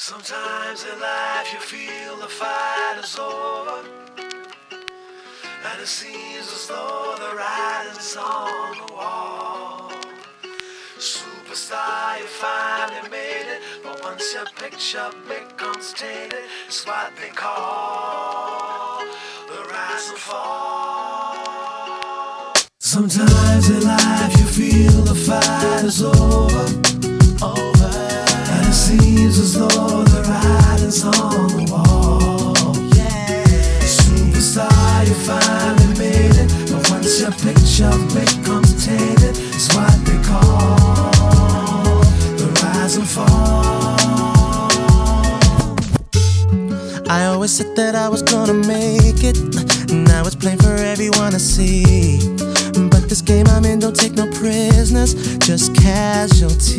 Sometimes in life you feel the fight is over. And it seems as though the writing's on the wall. Superstar, you finally made it. But once your picture becomes tainted, it's what they call the rise and fall. Sometimes in life you feel the fight is over. Over. And seems as though the writing's on the wall. Yeah. Superstar, you finally made it. But once your picture becomes tainted, it's what they call the rise and fall. I always said that I was gonna make it. Now it's plain for everyone to see. But this game I'm in don't take no prisoners, just casualties.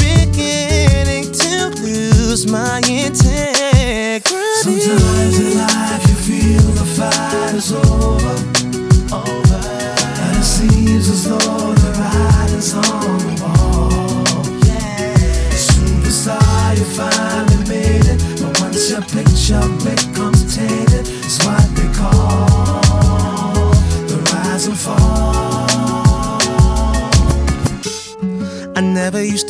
lose my integrity. Sometimes in life you feel the fight is over. Over. And it seems as though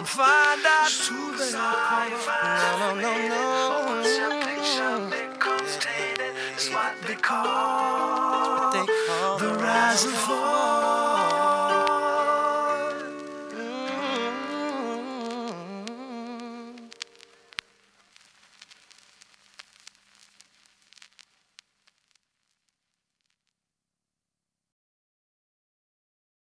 and find out who they are. No, no, no, no. Once your picture becomes tainted, it's what they call the rise and fall.